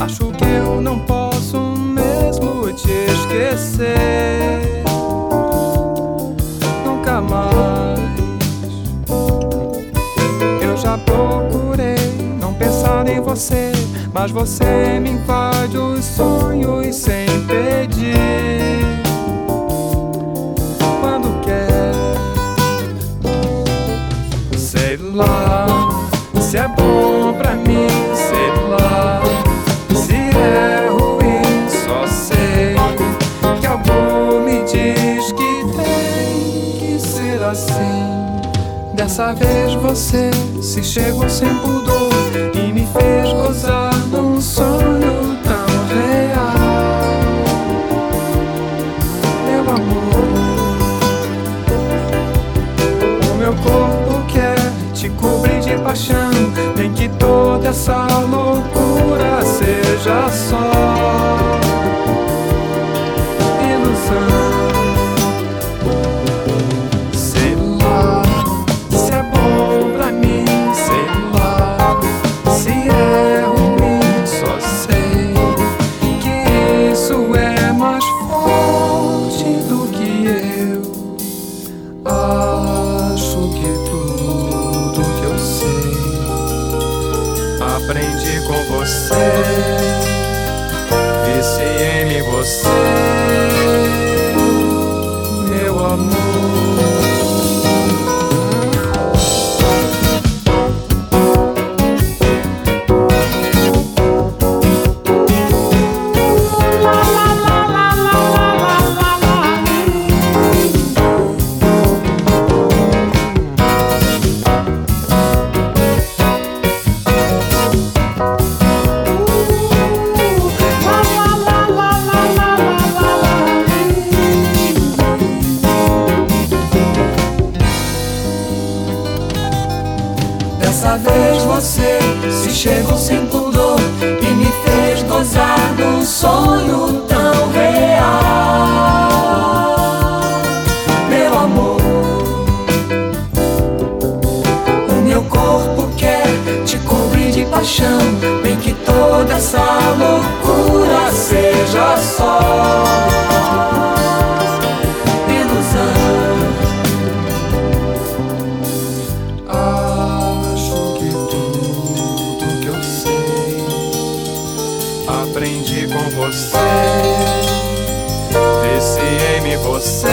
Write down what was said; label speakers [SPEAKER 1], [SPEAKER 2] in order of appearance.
[SPEAKER 1] Acho que eu não posso mesmo te esquecer. Nunca mais. Eu já procurei não pensar em você, mas você me invade os sonhos sem pedir. Quando quer, sei lá se é bom pra mim, assim. Dessa vez você se chegou sem pudor e me fez gozar num sonho tão real. Meu amor, o meu corpo quer te cobrir de paixão. Nem que toda essa loucura seja só aprendi com você, viciei em você, meu amor. Dessa vez você se chegou sem pudor e me fez gozar num sonho tão real. Meu amor, o meu corpo quer te cobrir de paixão, bem que toda essa loucura aprendi com você. Viciei-me você.